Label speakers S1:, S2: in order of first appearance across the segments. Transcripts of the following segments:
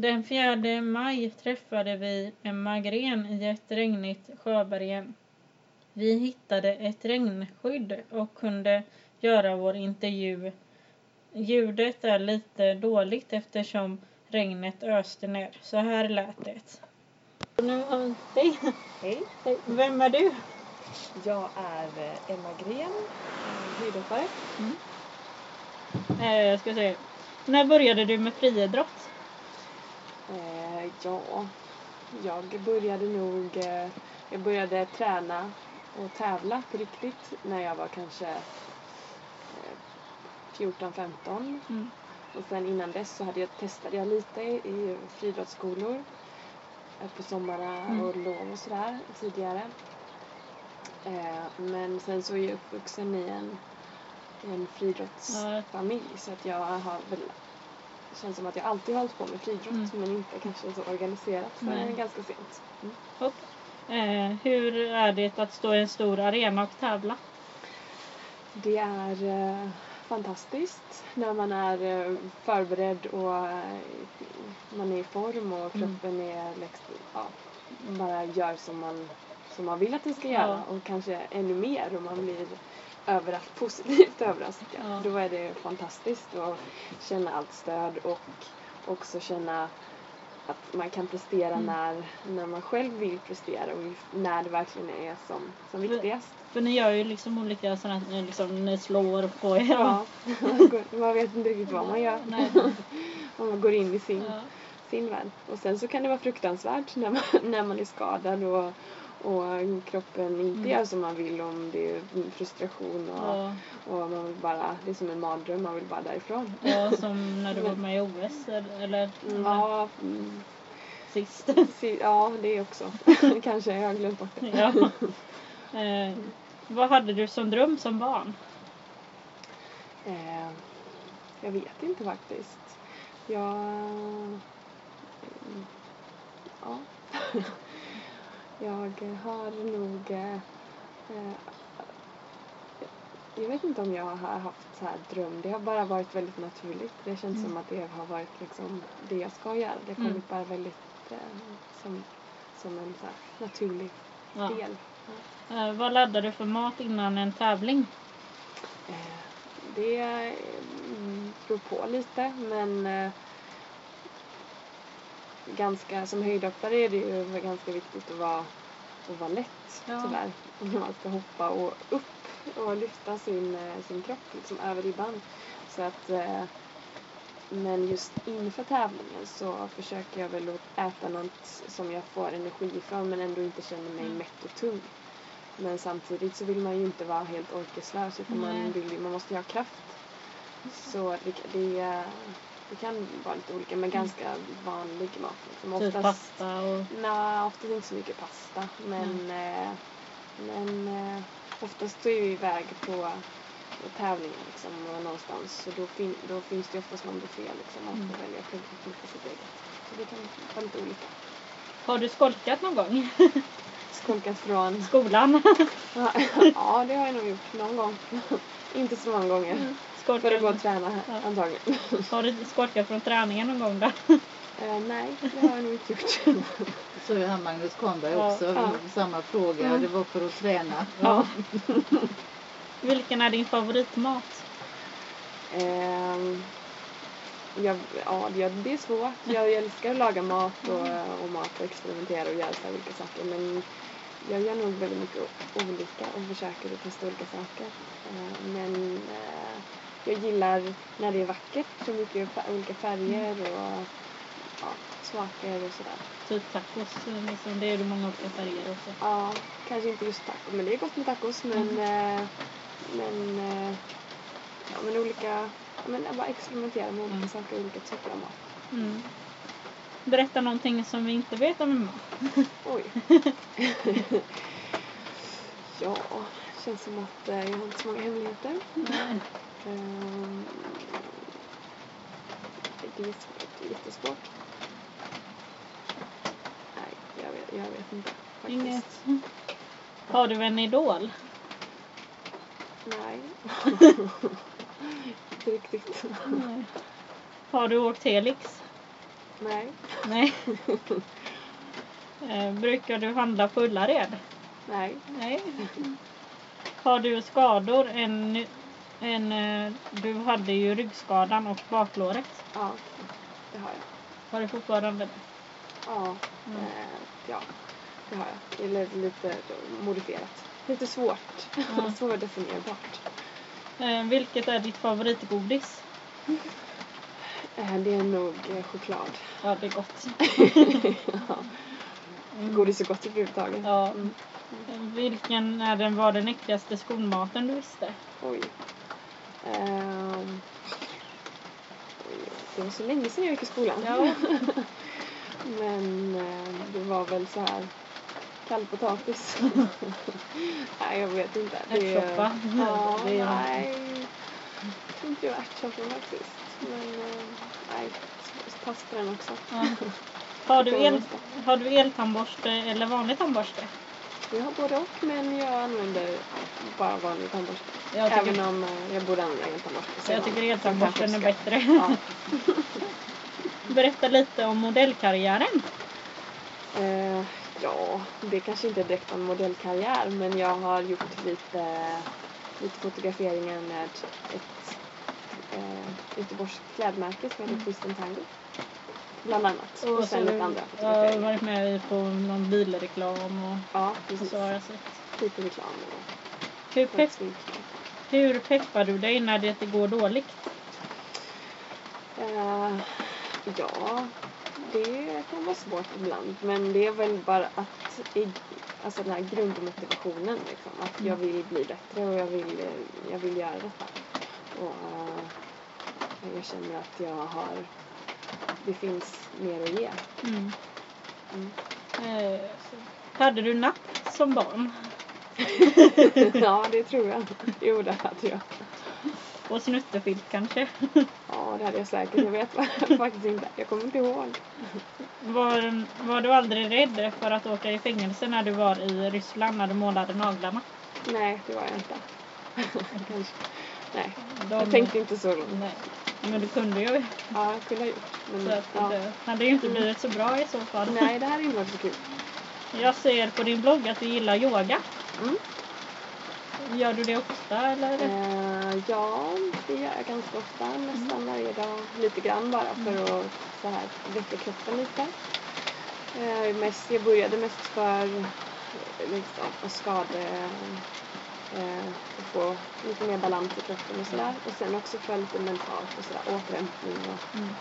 S1: Den 4 maj träffade vi Emma Gren i ett regnigt Sjöbergen. Vi hittade ett regnskydd och kunde göra vår intervju. Ljudet är lite dåligt eftersom regnet öste ner. Så här lät det. Nu, hej.
S2: Hej,
S1: Hej. Vem är du?
S2: jag är eh, Emma Gren, eh, höjdhoppare.
S1: Eh, jag ska säga. När började du med friidrott?
S2: Eh, ja, jag började nog, eh, jag började träna och tävla på riktigt när jag var kanske eh, 14-15.
S1: Mm.
S2: Och sen innan dess så hade jag, testade jag lite i, i friidrottsskolor eh, på sommarna
S1: Mm.
S2: och lov och sådär tidigare. Eh, men sen så är jag uppvuxen i en, i en friidrottsfamilj så att jag har väl det känns som att jag alltid har hållit på med friidrott
S1: Mm.
S2: men inte kanske så organiserat förrän ganska sent. Mm.
S1: Och, eh, hur är det att stå i en stor arena och tävla?
S2: Det är eh, fantastiskt när man är eh, förberedd och eh, man är i form och
S1: Mm.
S2: kroppen är liksom, ja, bara gör som man, som man vill att den ska
S1: Ja.
S2: göra och kanske ännu mer om man blir överras- positivt överraskad.
S1: Ja.
S2: Då är det fantastiskt att känna allt stöd och också känna att man kan prestera
S1: Mm.
S2: när, när man själv vill prestera och när det verkligen är som, som viktigast.
S1: För ni gör ju liksom olika sådana, liksom ni slår på er.
S2: Ja, man vet inte riktigt vad man gör.
S1: Nej.
S2: Om man går in i sin,
S1: Ja.
S2: sin värld. Och sen så kan det vara fruktansvärt när man, när man är skadad och, och kroppen inte
S1: Mm.
S2: gör som man vill om det är frustration och,
S1: Ja,
S2: och man vill bara, det är som en mardröm, man vill bara därifrån.
S1: ja, som när du var med i OS eller, eller
S2: Ja, mm,
S1: sist.
S2: si- ja det också. Kanske, jag har glömt bort det.
S1: Ja. Eh, vad hade du som dröm som barn?
S2: Eh, jag vet inte faktiskt. Jag... mm, Ja. jag har nog... eh, jag vet inte om jag har haft så här dröm. Det har bara varit väldigt naturligt. Det känns
S1: Mm.
S2: som att det har varit liksom det jag ska göra. Det har
S1: Mm.
S2: kommit bara väldigt eh, som, som en så naturlig
S1: Ja.
S2: del.
S1: Eh, vad laddar du för mat innan en tävling?
S2: Eh, Det mm, beror på lite men eh, ganska, som höjdhoppare är det ju ganska viktigt att vara, att vara lätt
S1: Ja.
S2: tyvärr. Om man ska hoppa och upp och lyfta sin, eh, sin kropp liksom över ribban. Så att, eh, men just inför tävlingen så försöker jag väl att äta något som jag får energi ifrån men ändå inte känner mig
S1: Mm.
S2: mätt och tung. Men samtidigt så vill man ju inte vara helt orkeslös utan
S1: Nej.
S2: man, vill, man måste ju ha kraft. Så det, det, det kan vara lite olika men ganska vanlig mat. Liksom.
S1: Typ
S2: Oftast,
S1: pasta och...
S2: Nej, oftast inte så mycket pasta. Men, eh, men eh, oftast är vi iväg på, på tävlingar liksom, någonstans. Så då, fin, då finns det oftast någon buffé liksom. Man får
S1: Mm.
S2: välja plocka plocka sitt eget. Så det kan vara lite olika.
S1: Har du skolkat någon gång?
S2: Skolkat från...
S1: Skolan?
S2: ja, det har jag nog gjort någon gång. inte så många gånger. För att gå
S1: Skolkat,
S2: och träna här,
S1: Ja.
S2: antagligen.
S1: har du skolkat från träningen någon gång då?
S2: Eh, nej, det har jag nog inte gjort.
S3: Så är han Magnus Kahnberg
S1: Ja,
S3: också.
S2: ja.
S3: Samma fråga.
S2: Mm.
S3: Det var för att träna.
S1: Ja. Vilken är din favoritmat?
S2: Ehm, jag, ja, det, är svårt. Jag älskar att laga mat och, och mat och experimentera och göra så här olika saker. Men jag gör nog väldigt mycket olika och försöker att testa olika saker. Eh, men eh, jag gillar när det är vackert, så mycket olika färger och ja, smaker och sådär.
S1: Typ tacos, liksom. det är ju många olika färger också.
S2: Ja, kanske inte just taco, men det är gott med tacos. Men, eh, men, eh, ja, men olika, men jag bara experimentera med olika
S1: Mm.
S2: saker, olika typer av mat.
S1: Mm. Berätta någonting som vi inte vet om mat.
S2: Oj. ja, känns som att jag har inte så många hemligheter. Ehm, det är svårt, det är jättesvårt. Nej, jag vet, jag vet inte. Faktiskt.
S1: Inget. Har du en idol?
S2: Nej. inte riktigt.
S1: Nej. Har du åkt Helix?
S2: Nej.
S1: Nej. Eh, Brukar du handla på Ullared?
S2: Nej.
S1: Nej. Har du skador än, än eh, du hade ju ryggskadan och baklåret?
S2: Ja. Det har jag.
S1: Har du fortfarande det?
S2: Ja.
S1: Mm.
S2: Eh, ja. Det har jag. Eller lite modifierat. Lite svårt.
S1: Ja.
S2: Svårdefinierbart.
S1: Eh, vilket är ditt favoritgodis?
S2: Eh, det är nog eh, choklad.
S1: Ja, det är gott.
S2: ja.
S1: Mm.
S2: Godis är gott överhuvudtaget.
S1: Ja.
S2: Mm.
S1: Vilken är den, var den äckligaste skolmaten du visste?
S2: Oj. Ehm. Det var så länge sedan jag gick i skolan.
S1: Ja.
S2: Men eh, det var väl så här kall potatis. nej, jag vet inte.
S1: Ärtsoppa.
S2: Ja,
S1: Det är-
S2: nej. Jag tror inte jag ärtsoppa faktiskt. Men eh, nej, pass på den också.
S1: Ja. Har, du el, har du eltandborste eller vanlig tandborste?
S2: Jag har både och men jag använder bara vanlig tandborste.
S1: Jag tycker,
S2: Även om eh, jag borde använda eltandborste.
S1: så jag tycker eltandborsten är bättre.
S2: Ja.
S1: Berätta lite om modellkarriären.
S2: Eh, ja, det kanske inte är direkt en modellkarriär men jag har gjort lite, lite fotograferingar med ett eh, Göteborgs klädmärke som heter Twist and Tango. Bland annat. Och,
S1: så
S2: sen lite andra
S1: Jag har
S2: fotograferingar.
S1: varit med på någon bilreklam och,
S2: Ja,
S1: och
S2: precis.
S1: så har jag sett.
S2: Lite reklam och
S1: Hur, pepp, hur peppar du dig när det går dåligt?
S2: Eh, ja, det kan vara svårt ibland. Men det är väl bara att, alltså den här grundmotivationen liksom. Att jag vill bli bättre och jag vill, jag vill göra detta. Och eh, jag känner att jag har, det finns mer att ge.
S1: Mm.
S2: Mm.
S1: Eh, hade du napp som barn?
S2: ja, det tror jag. Jo, det hade jag.
S1: Och snuttefilt kanske?
S2: Ja, det hade jag säkert. Jag vet faktiskt inte. Jag kommer inte ihåg.
S1: Var, var du aldrig rädd för att åka i fängelse när du var i Ryssland när du målade naglarna?
S2: Nej, det var jag inte. Nej,
S1: De,
S2: jag tänkte inte så långt.
S1: Nej. Men du kunde ju.
S2: Ja, jag kunde ha gjort. Men,
S1: Så att
S2: ja.
S1: det hade ju inte blivit så bra i så fall.
S2: Nej, det här är inte varit så kul.
S1: Jag ser på din blogg att du gillar yoga.
S2: Mm.
S1: Gör du det ofta eller?
S2: Eh, ja, det gör jag ganska ofta. Nästan varje dag. Lite grann bara för att så här, väcka kroppen lite. Eh, mest, jag började mest för liksom, att skada eh, och få lite mer balans i kroppen och sådär. Och sen också för lite mentalt och sådär. Återhämtning och
S1: Mm.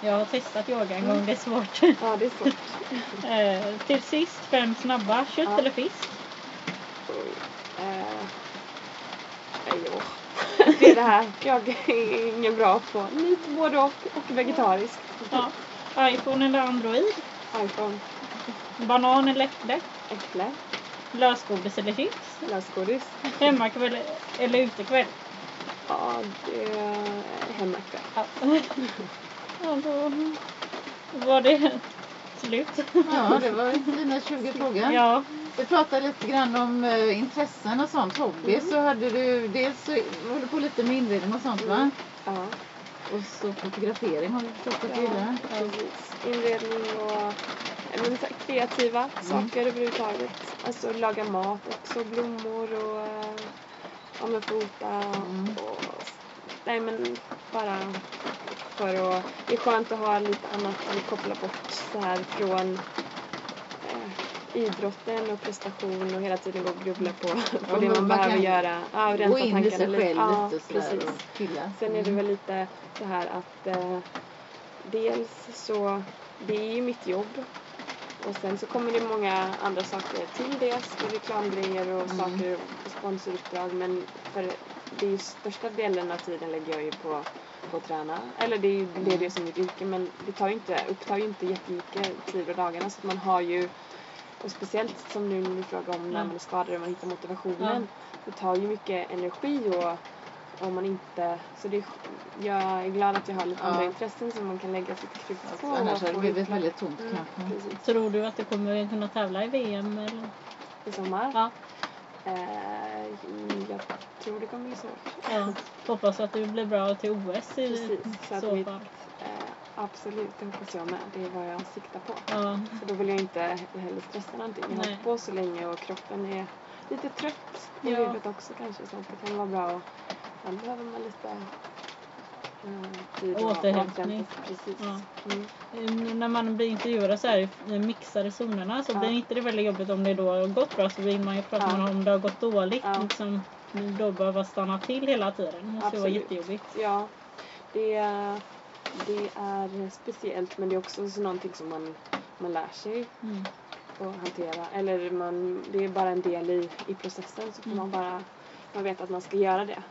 S1: Jag har testat yoga en gång, det är svårt.
S2: ja, det är svårt.
S1: Eh, till sist, fem snabba. Kött
S2: Ja.
S1: eller fisk?
S2: Oj. Eh, nej, jo. Det är det här. Jag är ingen bra på lite både och och vegetariskt.
S1: Ja. iPhone eller Android?
S2: iPhone,
S1: Banan eller äpple?
S2: äpple,
S1: Lösgodis eller chips?
S2: lösgodis.
S1: Hemmakväll eller utekväll?
S2: Ja, det är hemmakväll.
S1: Ja. ja, då var det slut.
S3: Ja, det var dina 20 frågor.
S1: Ja,
S3: Vi pratade lite grann om eh, intressen och sånt. Hobby så hade du dels så var du på lite med inredning och sånt va?
S2: Ja,
S3: Och så fotografering har vi förstått att du gillar.
S2: Inredning och men, så kreativa saker överhuvudtaget. Alltså laga mat också, blommor och eh, ja, men fota
S3: Mm.
S2: och nej men bara för att det är skönt att ha lite annat att koppla bort så här från idrotten och prestation och hela tiden gå och grubbla på, på
S3: Ja,
S2: det man
S3: man
S2: behöver göra. Ja,
S3: Gå
S2: rensa
S3: in i sig själv
S2: Ja,
S3: lite
S2: precis.
S3: och pilla.
S2: Sen är det
S3: Mm.
S2: väl lite så här att eh, dels så, det är ju mitt jobb och sen så kommer det många andra saker till det, reklamgrejer och
S3: Mm.
S2: saker och sponsoruppdrag men för det är ju största delen av tiden lägger jag ju på, på att träna. Eller det är ju det, är det som är mitt yrke men det tar ju inte, upptar ju inte jättemycket tid och dagarna så att man har ju och speciellt som nu när du frågar om när man är skadad och man hittar motivationen. Det tar ju mycket energi och om man inte, så det, jag är glad att jag har lite
S3: Ja.
S2: andra intressen som man kan lägga sitt krut på.
S3: Annars hade det blivit väldigt tomt
S2: Mm,
S3: kanske.
S2: Precis.
S1: tror du att du kommer kunna tävla i VM eller?
S2: I sommar?
S1: Ja.
S2: Eh, jag tror det kommer bli svårt.
S1: ja. Hoppas att du blir bra till OS i
S2: Precis, så att
S1: så
S2: mitt,
S1: fall.
S2: Eh, absolut, det hoppas jag med. Det är vad jag siktar på.
S1: Ja.
S2: Så då vill jag inte heller stressa någonting. Jag har hållit på så länge och kroppen är lite trött i
S1: Ja.
S2: huvudet också kanske. Så att det kan vara bra och sen behöver man lite eh, tid
S1: Återhämtning.
S2: Precis.
S1: Ja.
S2: Mm.
S1: Eh, När man blir intervjuad så här i mixade zonerna så
S2: Ja.
S1: blir inte det väldigt jobbigt om det då har gått bra så vill man ju prata
S2: Ja.
S1: om det har gått dåligt.
S2: Ja.
S1: Liksom, då behöva stanna till hela tiden. Det måste ju vara
S2: Absolut.
S1: jättejobbigt.
S2: Ja, det, det är speciellt men det är också så någonting som man, man lär sig
S1: Mm.
S2: att hantera. Eller man, det är bara en del i, i processen så får
S1: Mm.
S2: man bara man vet att man ska göra det.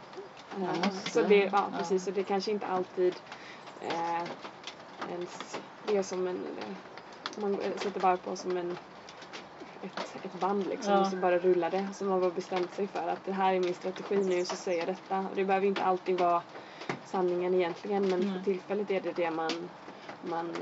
S3: Man
S2: Eh, så det, ja,
S3: Ja.
S2: precis, så det kanske inte alltid eh, ens, det är som en, eh, man sätter bara på som en ett, ett band liksom
S1: Ja.
S2: och så bara rullar det. Så man har bestämt sig för att det här är min strategi nu så säger jag detta. Och det behöver inte alltid vara sanningen egentligen men
S1: Nej.
S2: för tillfället är det det man, man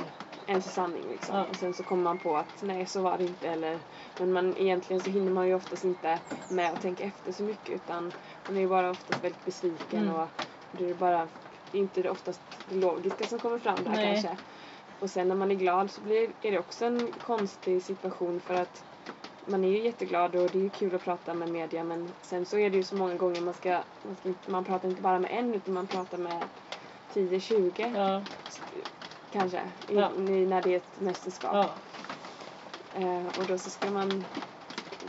S2: ens sanning liksom.
S1: Ja.
S2: Och sen så kommer man på att nej så var det inte eller men man, egentligen så hinner man ju oftast inte med att tänka efter så mycket utan man är ju bara oftast väldigt besviken
S1: Mm.
S2: och det är bara det är inte det oftast det logiska som kommer fram där
S1: Nej.
S2: kanske. Och sen när man är glad så blir, är det också en konstig situation för att man är ju jätteglad och det är ju kul att prata med media men sen så är det ju så många gånger man ska, man, ska man pratar inte bara med en utan man pratar med 10-20
S1: Ja.
S2: kanske i,
S1: Ja.
S2: när det är ett mästerskap.
S1: Ja.
S2: Eh, och då så ska man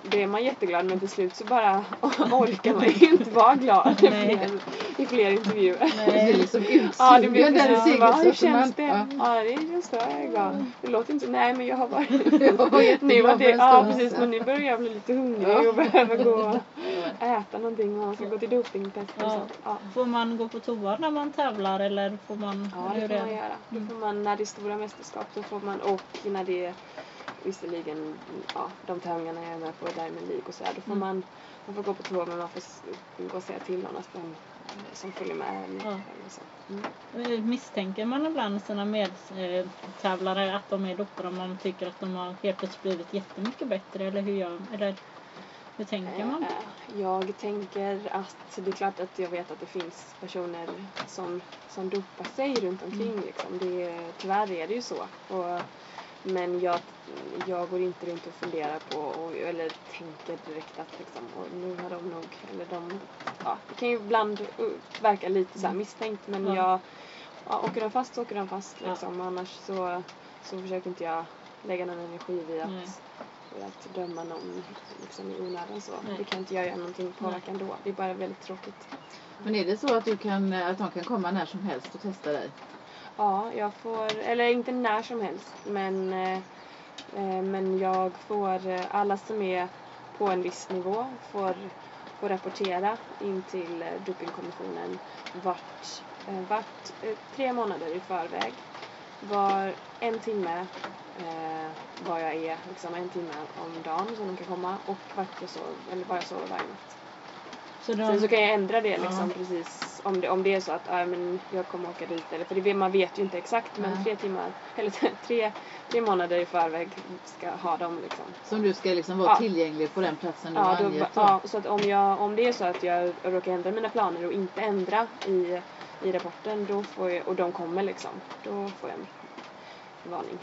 S2: då är man jätteglad men till slut så bara orkar man ju inte vara glad
S1: Nej.
S2: i fler intervjuer.
S3: Det är
S1: Nej.
S3: liksom
S2: Ja, det blir precis så. bara, Hur känns det?
S3: Ja.
S2: Ja, det känns bra. Jag är glad. Det låter inte så. Nej, men jag har varit...
S3: Jag
S2: nu var det, ja, precis. Men nu börjar jag bli lite hungrig
S3: Ja.
S2: och behöver gå och äta någonting. Och man ska gå till dopingtest och sånt. Ja.
S1: Får man gå på toa när man tävlar eller får man?
S2: Ja, det
S1: är
S2: får man göra. Då
S1: Mm.
S2: får man, när det är stora mästerskap, då får man, och när det är visserligen, ja, de tävlingarna jag är med på, Diamond League och sådär, då får
S1: Mm.
S2: man, man får gå på toa men man får gå och säga till någon att man, som följer med.
S1: Ja.
S2: Mm.
S1: Misstänker man ibland sina medtävlare att de är dopade om man tycker att de har helt plötsligt blivit jättemycket bättre eller hur gör eller hur tänker man?
S2: Eh, Jag tänker att det är klart att jag vet att det finns personer som, som dopar sig runt omkring.
S1: Mm.
S2: Liksom. Det, är- tyvärr är det ju så. Och, men jag, jag går inte runt och funderar på och, eller tänker direkt att liksom, nu har de nog, eller de, ja, det kan ju ibland verka lite så
S1: Mm.
S2: misstänkt men
S1: Ja.
S2: jag, ja, åker de fast så åker de fast
S1: Ja.
S2: liksom. Annars så, så försöker inte jag lägga någon energi vid att i att döma någon liksom i onödan så.
S1: Nej.
S2: Det kan inte jag göra någonting påverka ändå. Det är bara väldigt tråkigt.
S3: Men är det så att, du kan, att de kan komma när som helst och testa dig?
S2: Ja, jag får, eller inte när som helst, men, eh, eh men jag får, eh, alla som är på en viss nivå får, får rapportera in till eh, Dopingkommissionen vart, eh, vart eh, tre månader i förväg. Var en timme eh, var jag är, liksom en timme om dagen som de kan komma och vart jag sover, eller var jag sover varje natt.
S1: Så de,
S2: Sen så kan jag ändra det liksom
S1: Ja.
S2: precis om det, om det är så att äh, men jag kommer åka dit eller för det, man vet ju inte exakt men
S3: Nej.
S2: tre timmar eller tre, tre månader i förväg ska ha dem liksom.
S3: Som du ska liksom vara
S2: Ja.
S3: tillgänglig på den platsen du
S2: Ja,
S3: har
S2: då,
S3: angett?
S2: ja, så att om, jag, om det är så att jag råkar ändra mina planer och inte ändra i, i rapporten då får jag, och de kommer liksom, då får jag en varning.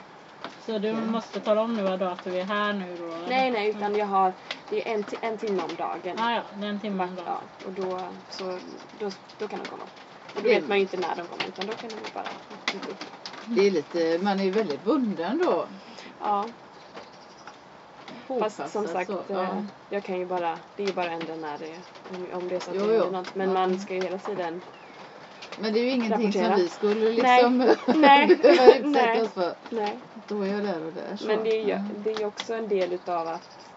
S1: Så du måste tala om nu då att du är här nu då? eller?
S2: Nej, nej, utan jag har, det är en, en timme om dagen.
S1: Ah, ja, det är en timme om dagen.
S2: Ja, och då, så, då, då kan de komma. Och då vet man ju inte när de kommer utan då kan de bara dyka upp.
S3: Det är lite, man är ju väldigt bunden då.
S2: Ja, fast som sagt,
S3: så,
S2: eh,
S3: ja.
S2: jag kan ju bara, det är ju bara ändra när det, om, om det är så att
S3: Jo,
S2: det händer något. Men
S3: Ja.
S2: man ska ju hela tiden,
S3: Men det är ju ingenting som vi skulle liksom
S2: Nej.
S3: behöva utsätta oss för.
S2: nej.
S3: Då är jag där och där. Så.
S2: Men det är ju det är ju också en del utav att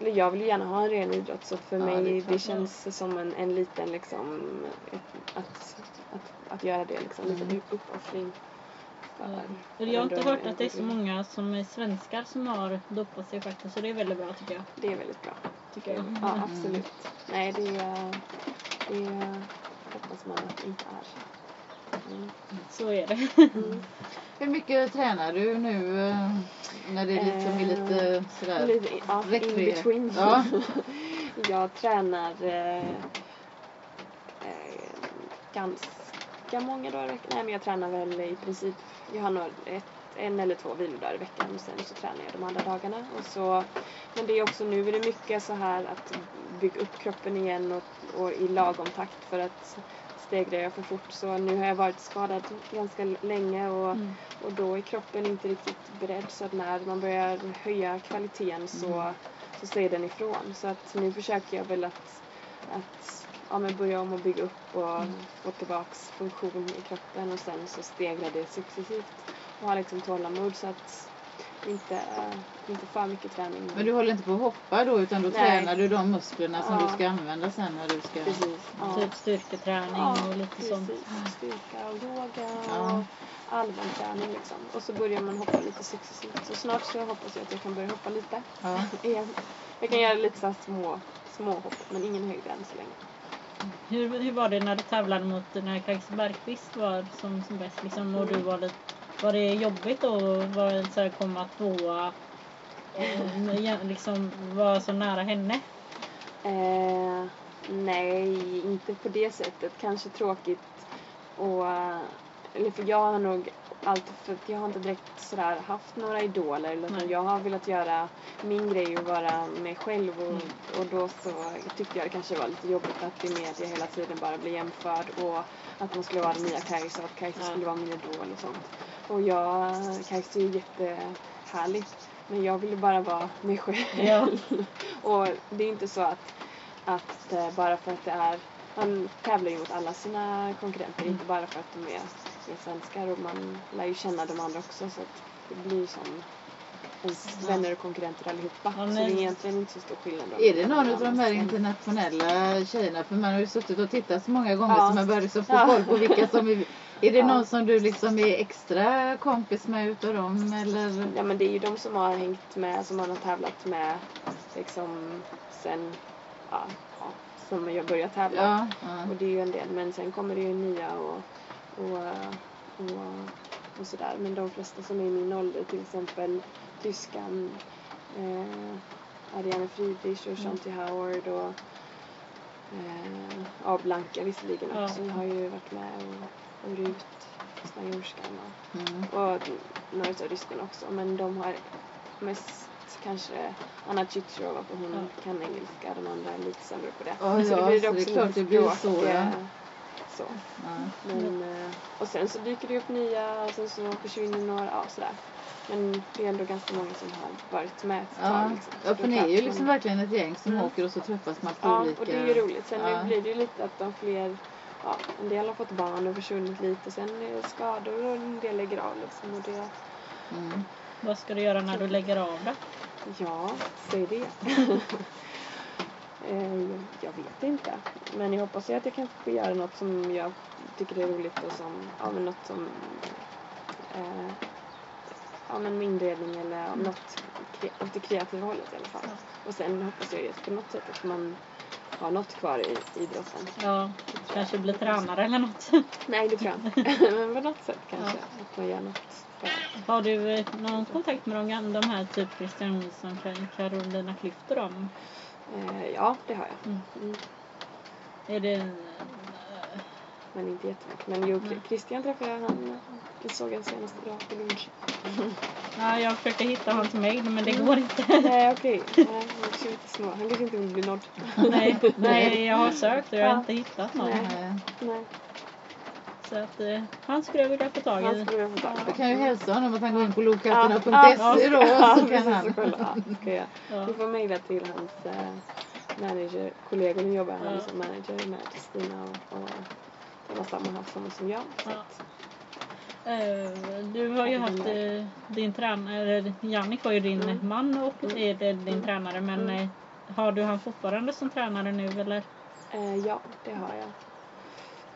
S2: eller jag vill ju gärna ha en ren idrott så för
S3: Ja,
S2: mig
S3: det är
S2: det, känns som en, en liten liksom ett, att, att, att göra det liksom, en
S3: Mm.
S2: liten uppoffring. För
S1: Jag har inte hört
S2: en
S1: att det är så många som är svenskar som har dopat sig faktiskt så det är väldigt bra tycker jag.
S2: Det är väldigt bra.
S1: Tycker jag.
S2: Ja,
S3: Mm.
S2: absolut. Nej, det, det hoppas man att det inte är. Mm.
S1: Så är det.
S2: Mm.
S3: Hur mycket tränar du nu eh, när det är lite, är lite sådär?
S2: Lite, ja, in between.
S3: Ja.
S2: jag tränar eh, eh, ganska många dagar i veckan. Nej men jag tränar väl i princip, jag har nog ett, en eller två vilodagar i veckan och sen så tränar jag de andra dagarna. Och så, men det är också nu är det mycket så här att bygga upp kroppen igen och, och i lagom takt för att stegrar jag för fort så nu har jag varit skadad ganska länge och,
S1: Mm.
S2: och då är kroppen inte riktigt beredd så att när man börjar höja kvaliteten så,
S3: Mm.
S2: så säger den ifrån. Så att nu försöker jag väl att, att ja, men börja om och bygga upp och
S3: Mm.
S2: få tillbaks funktion i kroppen och sen så stegrar det successivt och ha liksom tålamod så att inte, inte för mycket träning.
S3: Men du håller inte på att hoppa då utan då
S2: Nej.
S3: tränar du de musklerna som
S2: Ja.
S3: du ska använda sen när du ska...
S2: Precis. Ja.
S1: Typ styrketräning
S2: Ja,
S1: och lite sånt.
S2: precis. Styrka och yoga
S3: Ja.
S2: och allmän träning liksom. Och så börjar man hoppa lite successivt. Så snart så hoppas jag att jag kan börja hoppa lite
S3: Ja.
S2: igen. Jag kan göra lite så små, små hopp men ingen höjd än så länge.
S1: Hur, hur var det när du tävlade mot när Kajsa Bergqvist var som, som bäst? Liksom, och du var lite, var det jobbigt att vara så här, komma tvåa? Och, ja, liksom vara så nära henne?
S2: Eh, nej, inte på det sättet. Kanske tråkigt. Och, eh, eller för jag har nog alltid, för jag har inte direkt sådär haft några idoler. Utan
S1: Nej.
S2: jag har velat göra min grej och vara mig själv. Och,
S1: Mm.
S2: och då så tyckte jag det kanske var lite jobbigt att i media hela tiden bara bli jämförd. Och att man skulle vara den nya Kajsa och att Kajsa
S1: Ja.
S2: skulle vara min idol och sånt. Och jag, Kajsa är jättehärlig. Men jag ville bara vara mig själv.
S1: Ja.
S2: och det är inte så att, att eh, bara för att det är man tävlar ju mot alla sina konkurrenter,
S1: Mm.
S2: inte bara för att de är, är svenskar och man lär ju känna de andra också så att det blir som ens vänner och konkurrenter allihopa.
S1: Ja,
S2: Så det är egentligen inte så stor skillnad. om
S3: Är det någon av de här internationella tjejerna? För man har ju suttit och tittat så många gånger
S2: Ja.
S3: så man börjar liksom få
S2: Ja.
S3: koll på vilka som är... Är det
S2: Ja.
S3: någon som du liksom är extra kompis med utav dem eller?
S2: Ja men det är ju de som har hängt med, som man har tävlat med liksom sen, ja, ja som jag började tävla.
S3: Ja, ja.
S2: Och det är ju en del. Men sen kommer det ju nya och, och, och, och sådär. Men de flesta som är i min ålder, till exempel tyskan, eh, Ariane Friedrich och Shanti Howard och eh, ja, Blanka visserligen
S1: Ja.
S2: också. har ju varit med och, och Rut och,
S3: Mm.
S2: och några av ryskorna också. Men de har mest kanske Anna Chitrova för hon
S1: Ja.
S2: kan engelska, de andra är lite sämre på det.
S3: Ja, ja, så det är klart
S2: lite
S3: det blir
S2: språk,
S3: så, ja.
S2: så.
S3: Ja.
S2: Men, eh, och sen så dyker det upp nya och sen så försvinner några, ja sådär. Men det är ändå ganska många som har varit med ett
S3: Ja,
S2: tag. Liksom. Så
S3: ja
S2: det
S3: för ni är
S2: klart
S3: ju liksom verkligen ett gäng som
S2: Mm.
S3: åker och så träffas man på
S2: Ja,
S3: olika...
S2: och det är ju roligt. Sen
S3: Ja.
S2: blir det ju lite att de fler, ja, en del har fått barn och försvunnit lite. Sen är det skador och en del lägger av liksom. Och det,
S3: Mm.
S1: Vad ska du göra när du lägger av då?
S2: ja, säg det. Eh, jag vet inte. Men jag hoppas att jag kan få göra något som jag tycker är roligt och som, ja men något som, eh, ja men med inredning eller ja, något åt det kreativa hållet i alla fall. Och sen hoppas jag just på något sätt att man har något kvar i idrotten.
S1: Ja, kanske bli tränare eller något.
S2: Nej, det tror jag inte. Men på något sätt kanske. Att man gör något för
S1: Har du eh, någon kontakt med de, de här typ Christian Olsson, Carolina Klüft och dem?
S2: eh, Ja, det har jag.
S1: Mm.
S2: Mm.
S1: Är det... eh,
S2: Men inte jättemycket. Men jo,
S1: Nej.
S2: Christian träffade jag. Han, det såg jag senast idag på lunch.
S1: Ja, jag försöker hitta hans mail men det
S2: Mm.
S1: går inte.
S2: Nej, okej. Nej, han är också lite snål. Han kanske inte vill bli nådd.
S1: nej, nej, jag har sökt och jag har
S2: Ja.
S1: inte hittat någon.
S2: Nej.
S1: Så att eh, han skulle jag vilja få tag
S2: han
S1: i.
S2: skulle jag få tag
S3: Du kan ju hälsa honom att han går in på
S2: Ja,
S3: lokatterna.se då
S2: ja,
S3: så kan han.
S2: kolla. Ja.
S1: Ja.
S2: Du får mejla till hans eh, managerkollegor. Nu jobbar han
S1: Ja.
S2: som manager med Stina och, och de har samma havsområde som jag. Så
S1: Ja.
S2: att,
S1: Du har ju haft eh, din tränare, Jannik var ju din
S2: Mm.
S1: man och
S2: Mm.
S1: din tränare men
S2: Mm.
S1: eh, har du han fortfarande som tränare nu eller
S2: eh, ja, det har jag.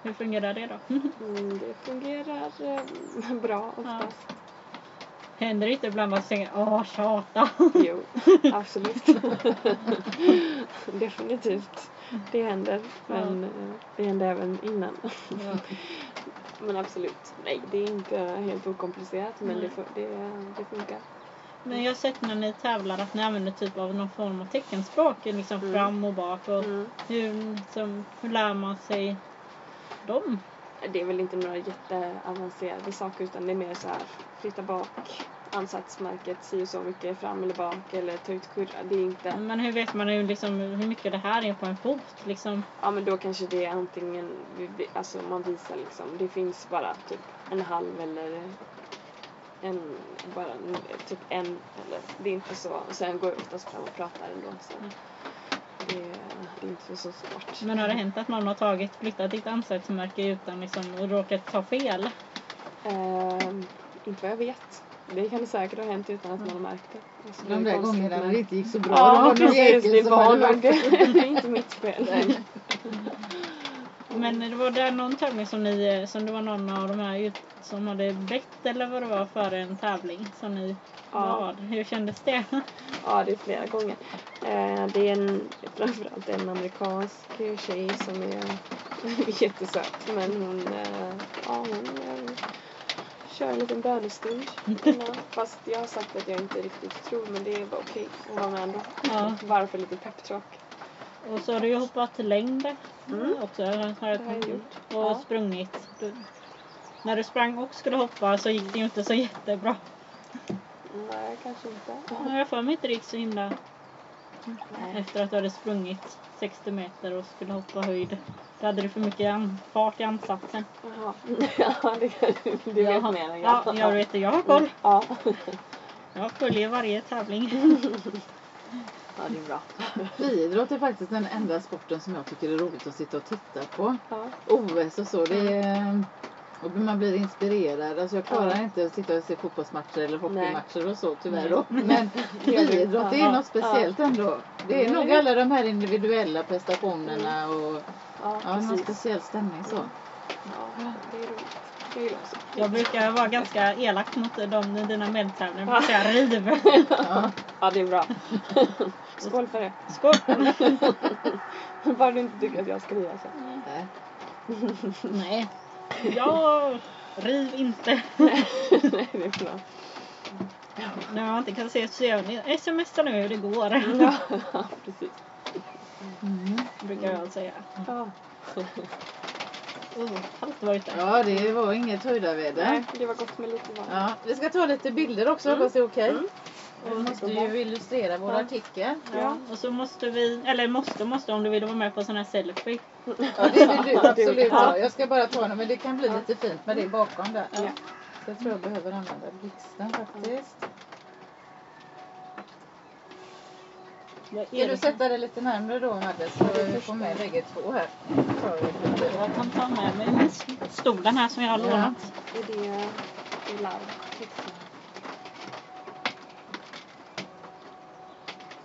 S1: hur fungerar det då?
S2: Mm, det fungerar eh, bra oftast.
S1: Händer det inte ibland att du tänker åh tjata?
S2: Jo, absolut. Definitivt. Det händer. Men eh, det hände även innan.
S1: Ja.
S2: Men absolut. Nej, det är inte helt okomplicerat. Men det, det, det funkar.
S1: Men jag har sett när ni tävlar att ni använder typ av någon form av teckenspråk liksom
S2: Mm.
S1: fram och bak och
S2: Mm.
S1: hur, liksom, hur lär man sig dem?
S2: det är väl inte några jätteavancerade saker utan det är mer så här flytta bak ansatsmärket si och så mycket fram eller bak eller ta ut kurra. Det är inte...
S1: Men hur vet man hur, liksom, hur mycket det här är på en fot? Liksom?
S2: Ja men då kanske det är antingen, alltså man visar liksom, det finns bara typ en halv eller en, bara en, typ en eller det är inte så. Och sen går jag oftast fram och pratar ändå så det, det är inte så svårt.
S1: Men har det hänt att någon har tagit, flyttat ditt ansatsmärke utan liksom, och råkat ta fel?
S2: Ehm, inte vad jag vet. Det kan det säkert ha hänt utan att man har märkt det. Alltså,
S3: De där gångerna när
S2: men-
S3: det inte gick så bra.
S2: Ja,
S3: det var någon
S2: precis. Det var nog det. Det är inte mitt fel.
S1: Men det var där någon tävling som ni, som det var någon av de här ut- som hade bett eller vad det var före en tävling som ni
S2: Ja.
S1: bad. Hur kändes det?
S2: Ja, det är flera gånger. Eh, det är en, framförallt en amerikansk tjej som är jättesöt. Men hon, eh, ja, hon eh, kör en liten bönestund. innan. Fast jag har sagt att jag inte riktigt tror, men det var okej att vara med ändå.
S1: Ja.
S2: Bara för lite peptalk.
S1: Och så har du ju hoppat längd
S2: Mm.
S1: också har jag
S2: jag
S1: gjort. Och
S2: Ja.
S1: sprungit. Du, när du sprang och skulle hoppa så gick det ju inte så jättebra.
S2: Nej, kanske inte.
S1: Jag har för mig inte det gick så himla. Efter att du hade sprungit 60 meter och skulle hoppa höjd. Då hade du för mycket fart i ansatsen.
S2: Jaha. Ja, det, det vet
S1: Jaha.
S2: mer än
S1: Ja, jag vet det. Jag har koll.
S2: Ja.
S1: Jag följer varje tävling.
S2: ja, det är bra.
S3: Friidrott är faktiskt den enda sporten som jag tycker är roligt att sitta och titta på.
S2: Ja.
S3: OS och så. Det är, och man blir inspirerad. Alltså jag klarar
S2: Ja.
S3: inte att sitta och se fotbollsmatcher eller hockeymatcher och så tyvärr då. Men friidrott det är något speciellt ändå. Det är
S2: Mm.
S3: nog alla de här individuella prestationerna och
S2: Ja,
S3: ja, någon speciell stämning så.
S2: Ja, det är roligt. Det jag också.
S1: Jag brukar vara ganska elak mot de, dina medtävlare. Jag brukar säga riv.
S3: Ja.
S2: Ja, det är bra. Skål för det.
S1: Skål!
S2: Bara du inte tycker att jag ska riva så.
S3: Nej.
S1: Nej. Jag riv inte.
S2: Nej, det är bra.
S1: När man inte kan se så gör ni smsa nu hur det går.
S2: Ja, precis.
S3: Mm.
S1: Brukar jag säga.
S2: Ja.
S1: Oh, kallt var ute.
S3: Ja, det var inget höjdarväder.
S2: Nej, det var gott med lite varmt.
S3: Ja, vi ska ta lite bilder också,
S2: Mm.
S3: hoppas det är okej.
S2: Mm.
S3: Vi måste ju illustrera vår artikel.
S1: Ja, och så måste vi, eller måste måste om du vill vara med på sån här selfie.
S3: Ja, det vill du absolut ha. Jag ska bara ta den, men det kan bli lite fint med det bakom där.
S2: Ja.
S3: Så jag tror jag behöver använda blixten faktiskt. Ska
S1: är
S3: du sätta dig lite närmare då Madde så vi får med bägge två här.
S1: Jag kan ta med mig stolen här som jag har
S3: Ja.
S1: lånat.
S2: Och det är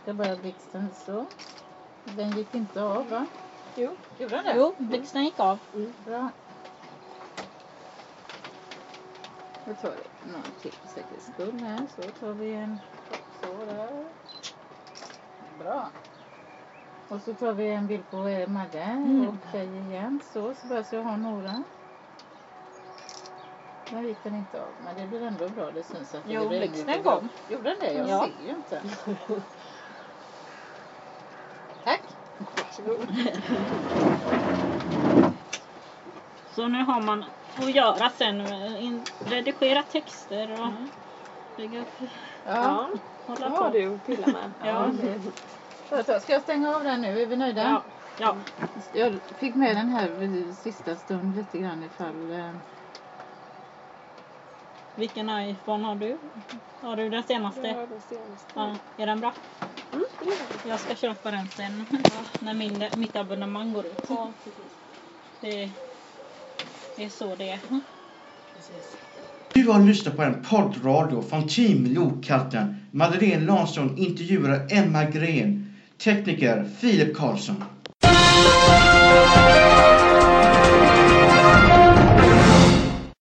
S3: Ska bara blixten så. Den gick inte av va?
S2: Jo.
S3: Gjorde den det?
S1: Jo, blixten gick av.
S2: Mm.
S3: Bra. Då tar vi någon till för säkerhets skull här. Så tar vi en så där. Bra. Och så tar vi en bild på eh, Madde
S1: Mm.
S3: och dig igen. Så, så bara så jag har några. Där gick den inte av, men det blir ändå bra. Det syns att
S1: Jo,
S3: det blir
S1: blixten kom.
S3: Gjorde den det? Jag
S1: Ja.
S3: ser ju inte.
S1: Så nu har man att göra sen. In, redigera texter och
S3: Mm.
S1: lägga upp.
S3: Ja.
S2: Ja,
S1: Hålla
S2: vad har
S1: på.
S2: du att pilla med?
S1: Ja.
S3: Ska jag stänga av den nu? Är vi nöjda?
S1: Ja. ja.
S3: Jag fick med den här vid sista stund lite grann ifall...
S1: Vilken iPhone har du? Har du den senaste?
S2: Jag har den senaste.
S1: Ja. Är den bra?
S2: Mm, jag.
S1: Jag ska köpa den sen. När min, mitt abonnemang går ut.
S2: Ja.
S1: Det, det är så det är.
S4: Du har lyssnat på en poddradio från Team Lokkatten. Madeleine Larsson intervjuar Emma Gren. Tekniker Filip Karlsson.